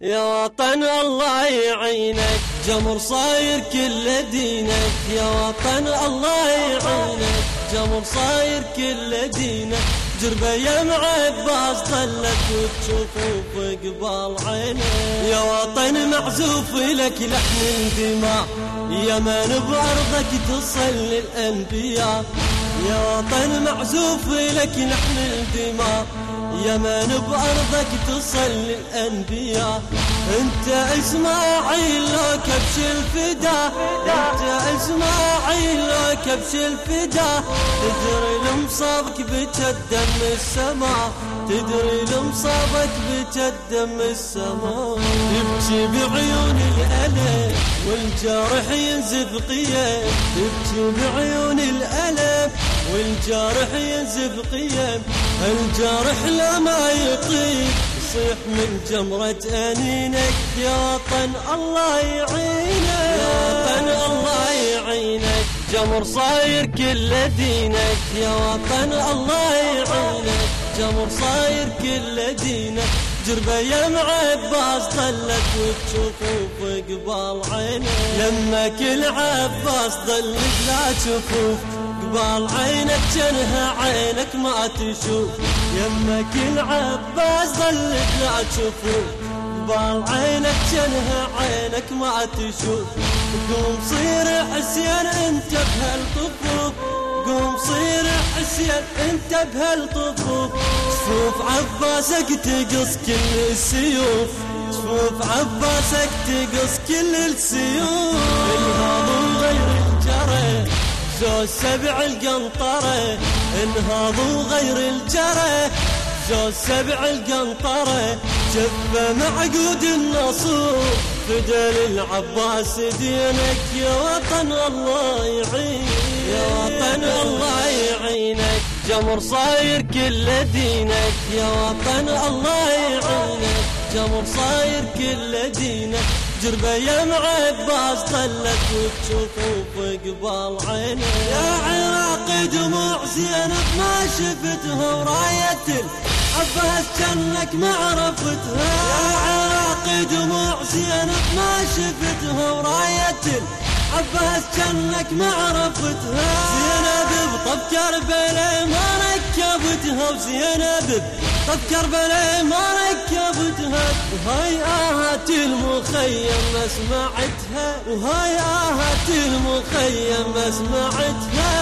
يا وطن الله يعينك. جمر صاير كل دينك. يا وطن الله يعينك. جمر صاير كل دينك. جربة يا معباس ظلت وتشوفوا قبال عينك يا وطن معزوف لك لحن الدماء يا من بأرضك تصل للأنبياء. يا وطن معزوف لك لحن الدماء يا من بأرضك تصل للأنبياء انت اسماعيل لو كبش الفدا. انت اسماعيل لو كبش الفدا. تدري لمصابك بتدم السماء تدري لمصابك بتدم السماء تبكي بعيون الألم والجرح ينزف قيم تبكي بعيون الألم والجارح ينزف قيم الجارح لما يطيب. يصيح من جمرة أنينك يا وطن الله يعينك. يا وطن الله يعينك جمر صاير كل دينك. يا وطن الله يعينك جمر صاير كل دينك. جربة يا معباس ظلت وتشوفوا في قبال عينك. لما كل عباس ظلت لا تشوفوا قبال عينك جنها عينك ما تشوف. يما كل عباس ظلت لا تشوفوا قبال عينك جنها عينك ما تشوف. قوم صير حسين انت بهالطفوف. قوم صير حسين انت بهالطفوف. صفوف عباسك تقص كل السيوف. صفوف عباسك تقص كل السيوف. جوز سبع القنطرة انهضوا غير الجرى جوز سبع القنطرة جفة معقود النصور فدل العباس دينك يا وطن الله يعين. يا وطن الله يعينك جمر صاير كل دينك. يا وطن الله يعينك جمر صاير كل دينك. جربة يا معباس طلت وتشوفوا في قبال عينك يا عراق دموع زينب ما شفتها وراية عباس جنك ما عرفتها. يا عراق دموع زينب ما شفتها وراية عباس جنك ما عرفتها. زينب بطب كربلاء ما ركبتها وزينب بطب كربلاء ما ركبتها. وهاي آهات المخيم سمعتها وهاي آهات المخيم سمعتها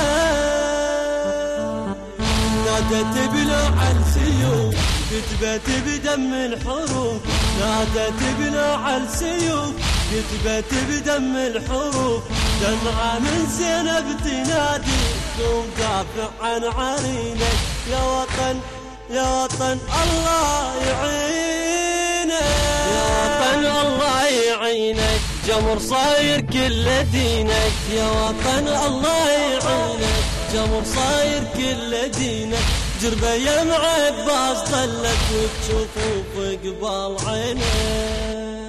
نادت بلوع السيوف كتبت بدم الحروف نادت بلوع السيوف كتبت بدم الحروف دمعة من زينب تنادي قوم دافع عن عرينك. يا وطن يا وطن الله يعينك يعينك جمر صاير كل دينك. يا وطن الله يعينك جمر صاير كل دينك. جربة يا معباس ظلت وتشوفوا في قبال عينك.